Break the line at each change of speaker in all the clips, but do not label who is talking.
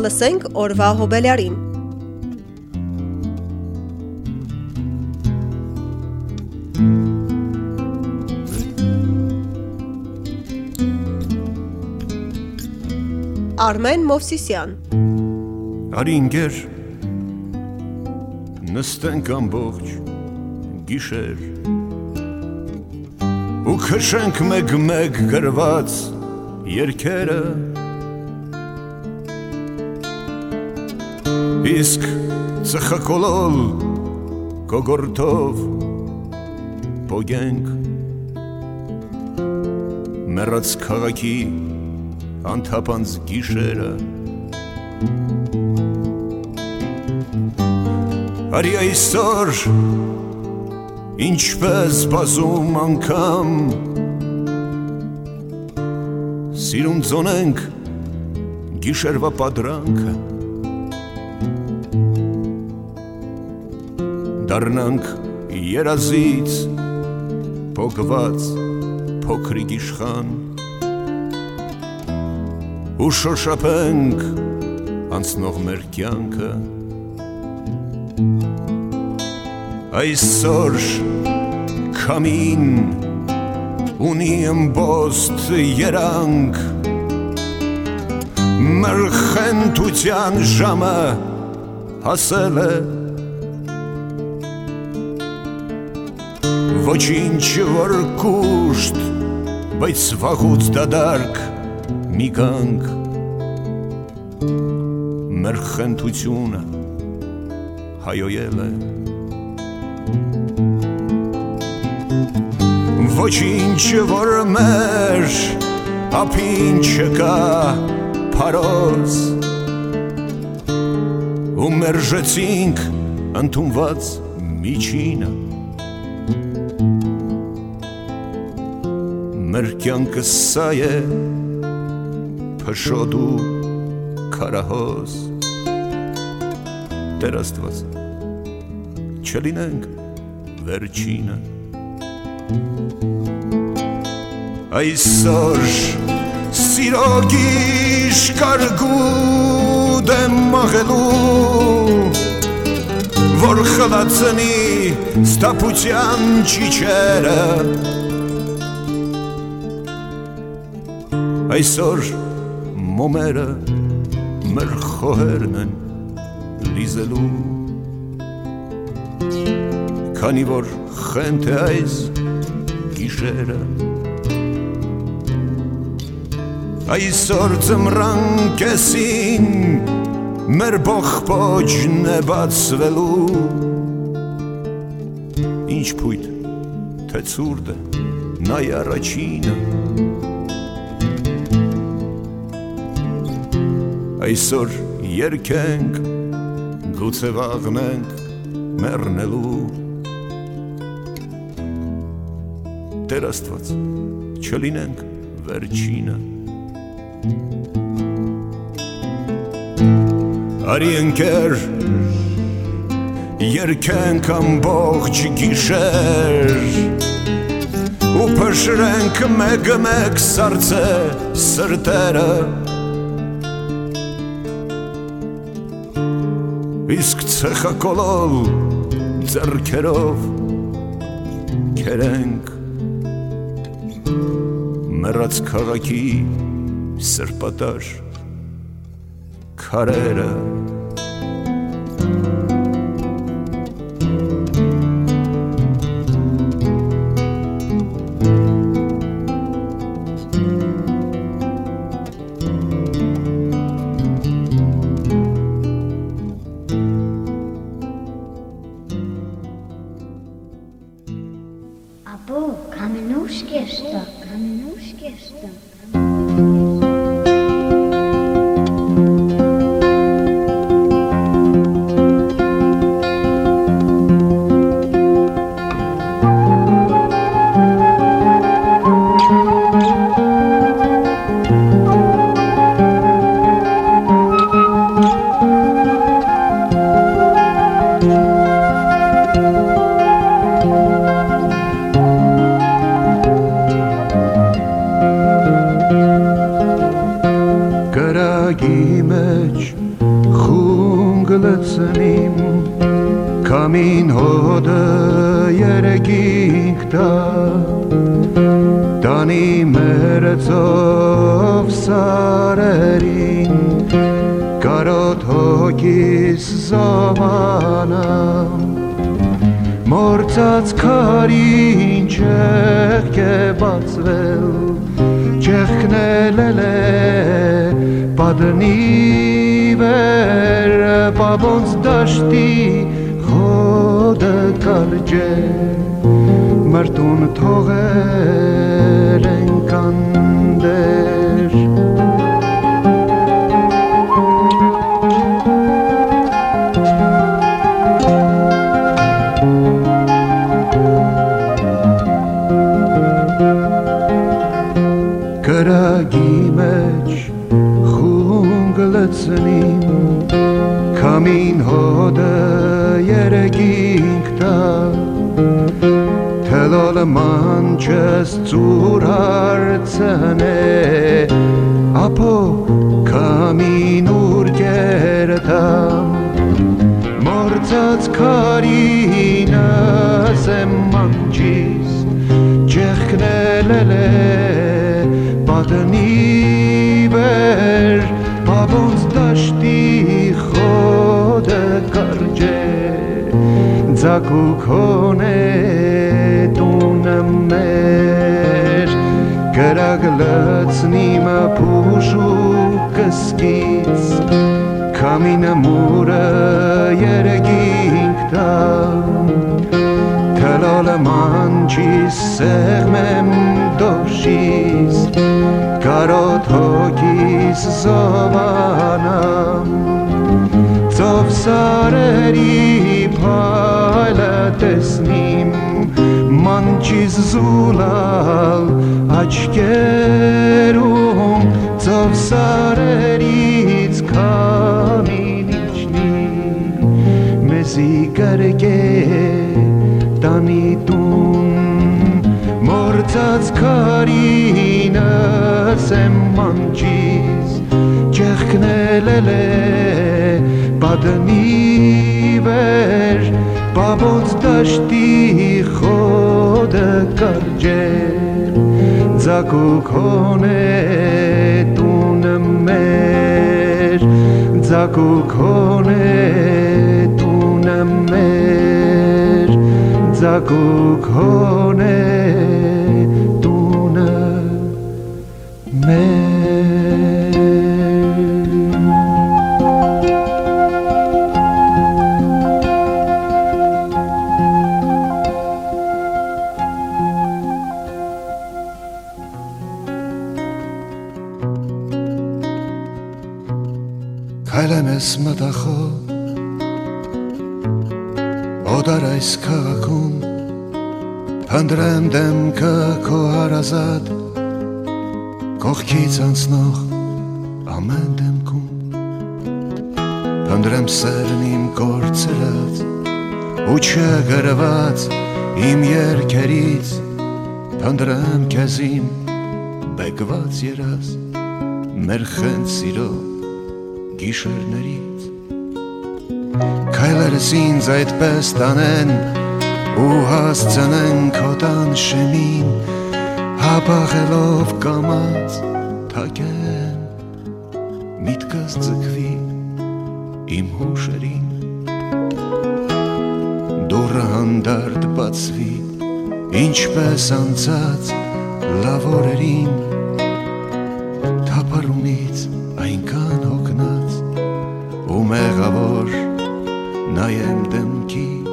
Լսենք օրվա հոբելյարին։ Արմեն Մովսիսյան
Արի ինգեր նստենք ամբողջ գիշեր ու քշենք մեկ-մեկ գրված երկերը իսկ ծխակոլոլ կոգորտով փոգենք մեռած քաղաքի անթափանց գիշերը Արի այսօր ինչպես բազում անգամ Սիրուն ծոնենք գիշերվա պատրանքը Դառնանք երազից փոկված փոքրիկ իշխան ու շոշափենք անցնող մեր կյանքը այսօր քամին ունի ըմբոստ երանք մեր խենթության ժամը հասել է ոչինչ որ կուշտ բայց վաղուց դադարք մի գանք. Մեր խնդությունը հայոյել է ոչինչ որ մեր ապին չկա փարոս ու մերժեցինք ընդունված միջինը մեր կյանքը սա է փշոտ ու քարահոս Տեր Աստված չլինենք վերջինը Այսօր սիրո գիշ կարգուդ եմ մաղելու որ խլացնի ստապության ճիչերը այսօր մոմերը մեր խոհերն են լիզելու քանի որ խենթ է այս գիշերը այսօր ծմրան կեսին մեր բողբոջն է բացվելու ինչ փույթ թե ցուրտ է նայ առաջինը այսօր երկենք գուցե վաղնենք մեռնելու Տեր Աստված չլինենք վերջինը Արի ընկեր երկենք ամբողջ գիշեր ու փշրենք մեկ-մեկ սարցե սրտերը իսկ ցխակոլոլ ձերքերով քերենք մեռած քաղաքի սրպատար քարերը սարերին Կարոտ հոգիս զոմանամ Մորցած քարին չեղք է բացվել Չեղքնել է պատնի վեր Պաբոնց դաշտի խոդը կարջե Մրտուն թողեր են կանդեր կրագի մեջ խունգ լցնիմ Կամին հոդը երեգինք տա Թելոլը մանչս ծուր հարցնե Ապո կամին ուր գերտամ Մորցած քարինս եմ մանչիս Չեղքնել է պատնի վեր Պաբոնց դաշտի խոդը կարջե Ձակուք հոնե տունը մեր Գրագ լծնիմը պուշու կսկից Կամինը մուրը երեգինք տամ Թելոլը մանչիս սեղմեմ դոշիս Կարոտ հոգիս զոմանամ Ծով սարերի փայլը տեսնիմ Մանչիս զուլալ աչկերում Ծով սարերից կամին իջնի Մեզի կրգե տանի տուն Մորցած քարինս եմ մանչիս Չեղքնել է պատնի վեր Պաբոց դաշտի խոդը կարջեր Ձակուք հոնե տունը մեր Ձակուք հոնե տունը մեր Ձակուք հոնե մեր Քայլեմ ես մտախոտ Օդար այս քաղաքում Փնդրեմ դեմքը քո հարազատ Կողքից անցնող ամեն դեմքում Փնդրեմ սերն իմ կորցրած ու չգրված իմ երկերից Փնդրեմ քեզ իմ բեկված երաս մեր խենց սիրո գիշերներից Քայլերս ինձ այդպես տանեն ու հասցնեն քոտան շեմին հապաղելով կամած թակեն միտքս ձգվի իմ հուշերին դուրը հանդարտ բացվի ինչպես անցած լավ օրերին թափարումից այնքան հոգնած ու մեղավոր նայեմ դեմքիդ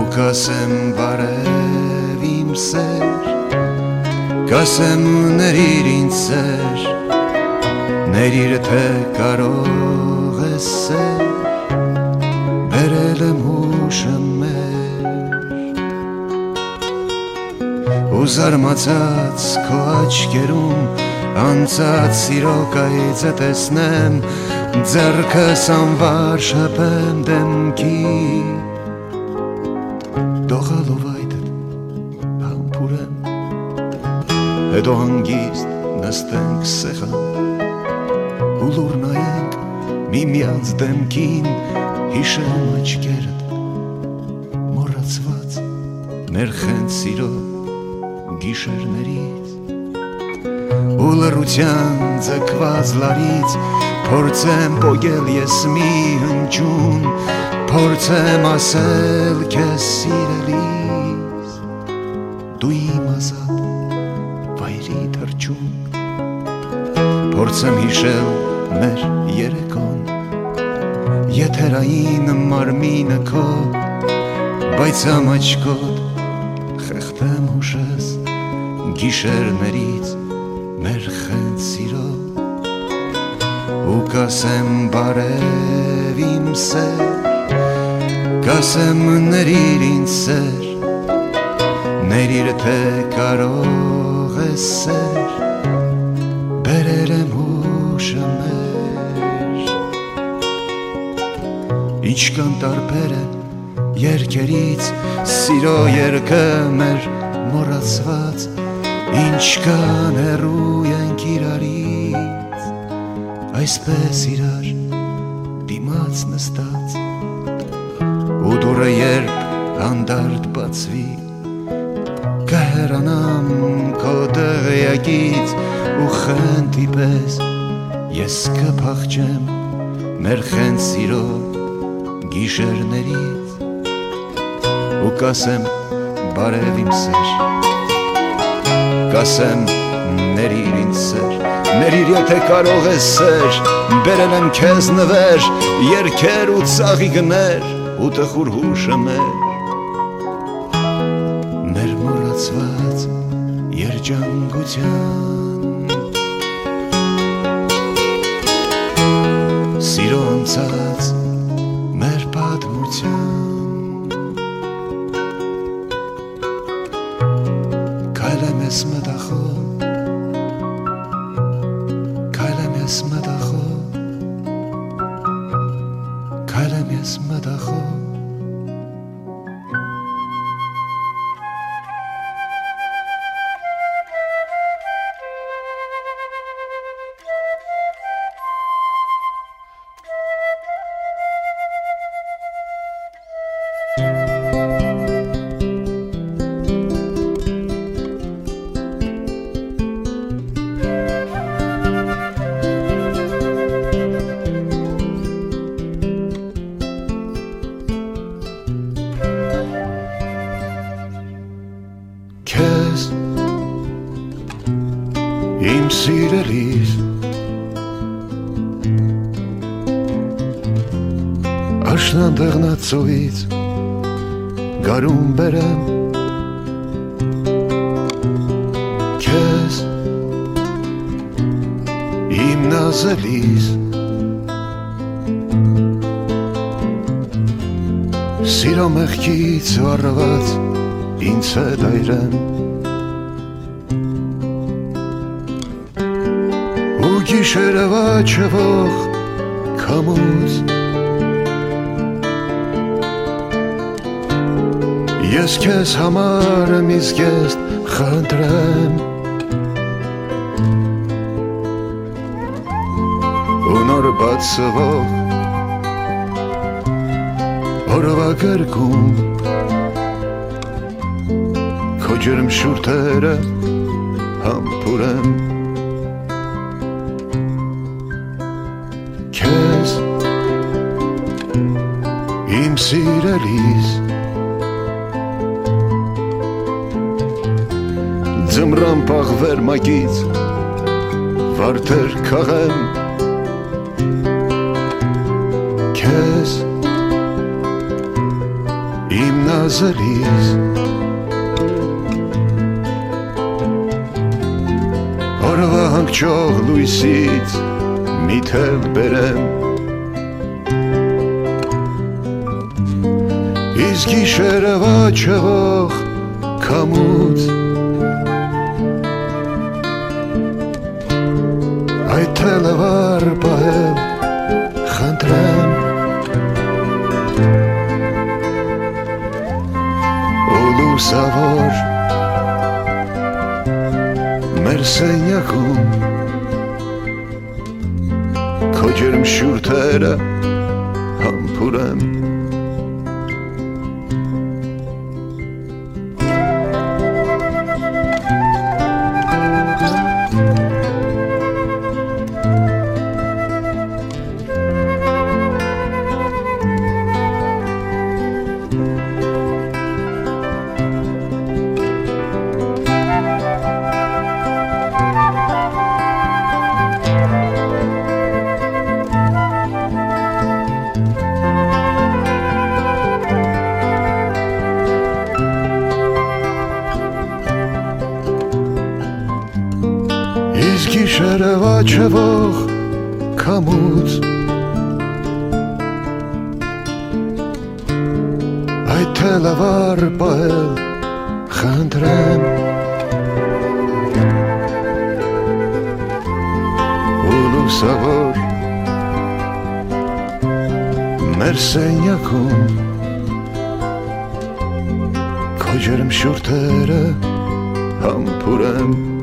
ու կասեմ բարև իմ սեր կասեմ ներիր ինձ սեր ներիր թե կարող ես սեր բերել եմ հուշը մեր ու զարմացած քո աչքերում անցած սիրո կայծը տեսնեմ ձեռքս անվար շփեմ դեմքի դողալով հետո հանգիստ նստենք սեղան ու լուր նայենք միմյանց դեմքին հիշում աչքերդ մոռացված մեր խենթ սիրո գիշերներից ու լրության ձգված լարից փորձեմ պոգել ես մի հնչյուն փորձեմ ասել քեզ սիրելիս դու իմ ազատ վայրի թրջուն փորձեմ հիշել մեր երեկոն եթերային մարմինը քո բայց ամաչկոտ խեղդեմ հուշես գիշերներից մեր խենթ սիրո ու կասեմ բարև իմ սեր կասեմ ներիր ինձ սեր ներիր թե կարող ես սեր բերել եմ հուշը մեր ինչքան տարբեր է երկերից սիրո երկը մեր մոռացված ինչքան հեռու ենք իրարից այսպես իրար դիմաց նստած ու դուրը երբ հանդարտ բացվի կհերանամ քո դղյակից ու խնդի պես ես կփախչեմ մեր խենթ սիրո գիշերներից ու կասեմ բարև իմ սեր կասեմ ներիր ինձ սեր ներիր եթե կարող ես սեր բերել եմ քեզ նվեր երկեր ու ծաղիկներ ու տխուր հուշը մեր մոռացված երջանկության սիրո անցած մեր պատմության Քայլեմ ես մտախոհ բերեմ Քեզ իմ նազելիս Սիրո մեղքից վառված ինձ հետ այրեմ ու գիշերը վաչվող քամուց ես քեզ համար մի զգեստ խնդրեմ ու նոր բացվող օրվա գրկում քո ջերմ շուրթերը համբուրեմ քեզ իմ սիրելիս ձմրան պաղվեր մագից վարդեր քաղեմ քեզ իմ նազելիս Օրվա հանգչող լույսից մի թել բերեմ Իսկ գիշերը վաչվող քամուց Այդ թելը վար պահել խնդրեմ ու լուսավոր մեր սենյակում քո ջերմ շուրթերը գիշերը վաչվող կամուց Այդ թելավար պահել խնդրեմ ու լուսավոր մեր սենյակում քո ջերմ շուրթերը համբուրեմ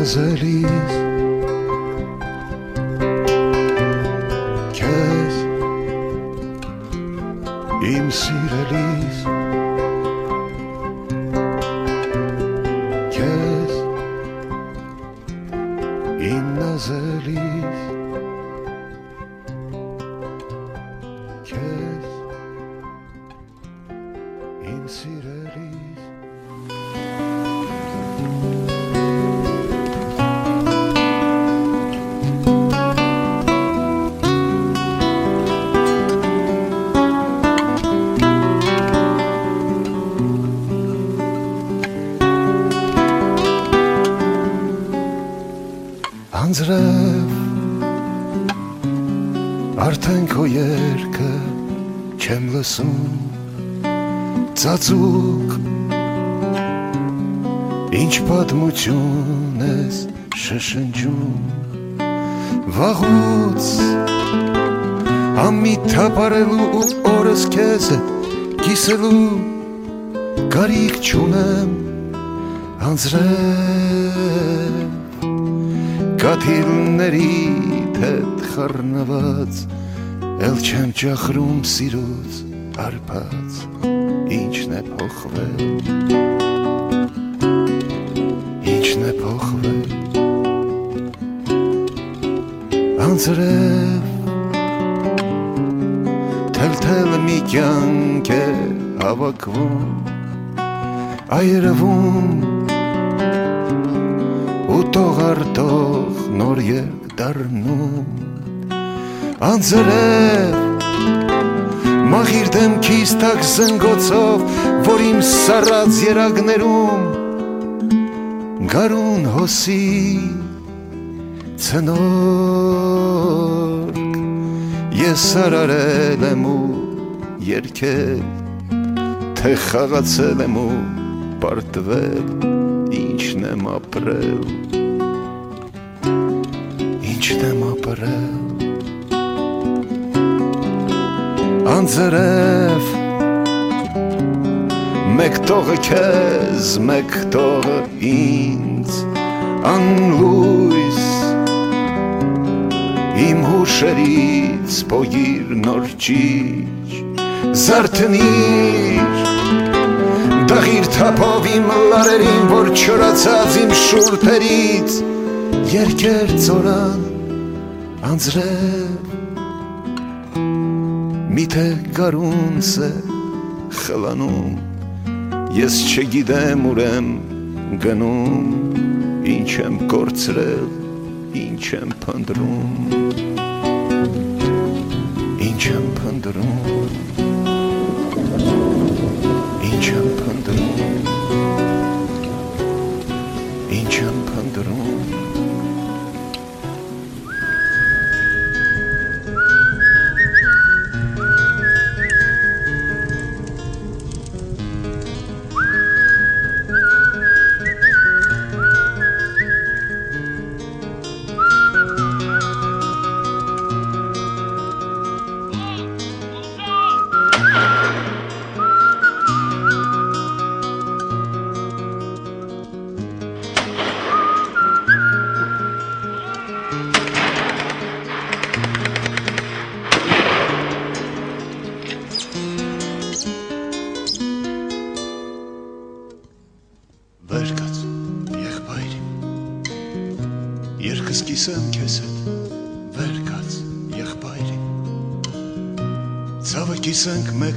իմ Անձրև արդեն քո երկը չեմ լսում ծածուկ ինչ պատմություն ես շշնջում վաղուց ամիտ թապարելու ու օրս քեզ է կիսելու կարիք չունեմ անձրև Կաթիլների թեթ խռնված Էլ չեմ ճախրում սիրուց արբած Ինչն է փոխվել Ինչն է փոխվել Անձրև Թել-թել մի կյանք է հավաքվում Այրվում ու տողարտող նոր երկ դառնում անձրև մաղիր դեմքիս տակ զնգոցով որ իմ սառած երագներում գարուն հոսի ցնորք ես սարարել եմ ու երկել թե խաղացել եմ ու պարտվել ինչն եմ ապրել ինչն եմ ապրել անձրև մեկ տողը քեզ մեկ տողը ինձ անլույս իմ հուշերից փոյիր նոր ճիչ զարթնիր Դաղիր թափով իմ լարերին, որ չորացած իմ շուրթերից Երկեր ծորան անձրև Միթե գարունս է խլանում Ես չգիտեմ ուր եմ գնում Ինչ եմ կորցրել, ինչ եմ փնդրում Ինչ եմ փնդրում Ինչ եմ փնդրում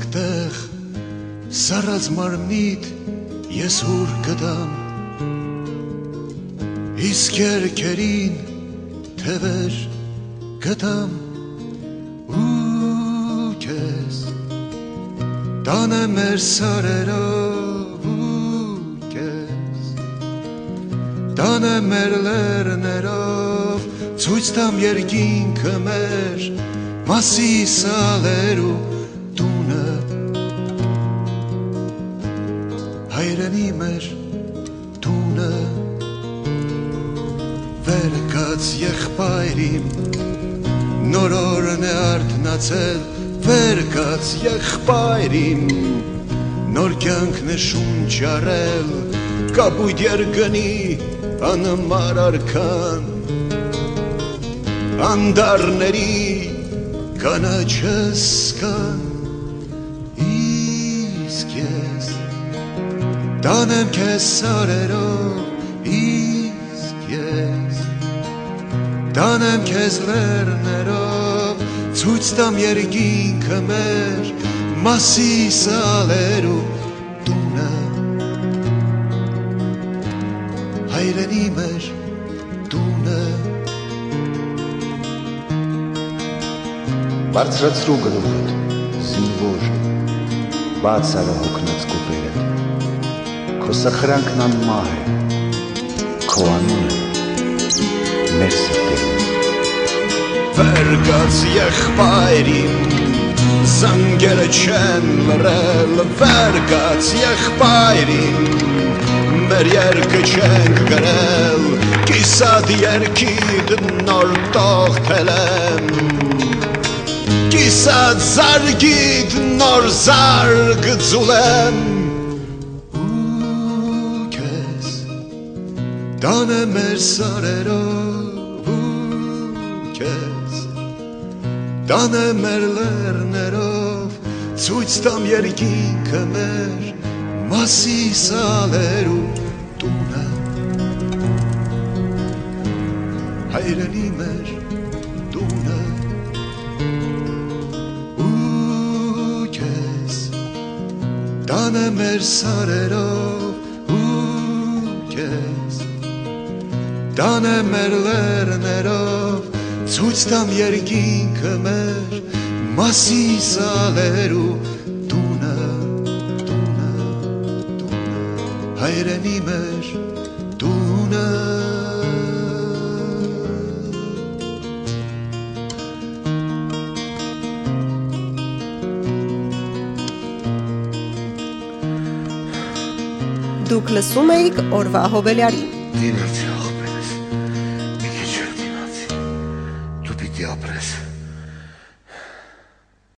մեկտեղ սարած մարմնիդ ես ուր կդամ Իսկ երկերին թևեր գտամ ու քեզ տանը մեր սարերով ու քեզ տանը մեր լերներով ցույց տամ երկինքը մեր մասի սալերու մեր տունը վեր կաց եղբայրին նոր օրն է արթնացել վեր կաց եղբայրին նոր կյանքն է շունչ արել կապույտ երկնի անմար արքան անդարների կանաչս կան տանեմ քեզ սարերով իսկ ես տանեմ քեզ լերներով ցույց տամ երկինքը մեր մասի սալերու տունը հայրենի մեր տունը
Բարձրացրու գլուխդ, զինվոր, բաց արա հոգնած կոպերդ, քո սխրանքն անմահ է, քո անունը մեր սրտերում։
Վերգած եղբայրին Զանգերը չեն լրել Վերգած եղբայրին Մեր երկը չենք գրել Կիսատ երկիդ նոր տողթել եմ Կիսատ զարգիդ նոր զարգ ձուլեմ Տանը մեր սարերով ու կեզ Տանը մեր լերներով Ցույց տամ երկինքը մեր Մասի սալերու տունը Հայրենի մեր տունը Ու կեզ Տանը մեր սարերով ու կեզ Տանը մեր լերներով ցույց տամ երկինքը մեր մասի սալերու տունը տունը տունը հայրենի մեր տունը
Դուք լսում էիք օրվա հոբելյարին։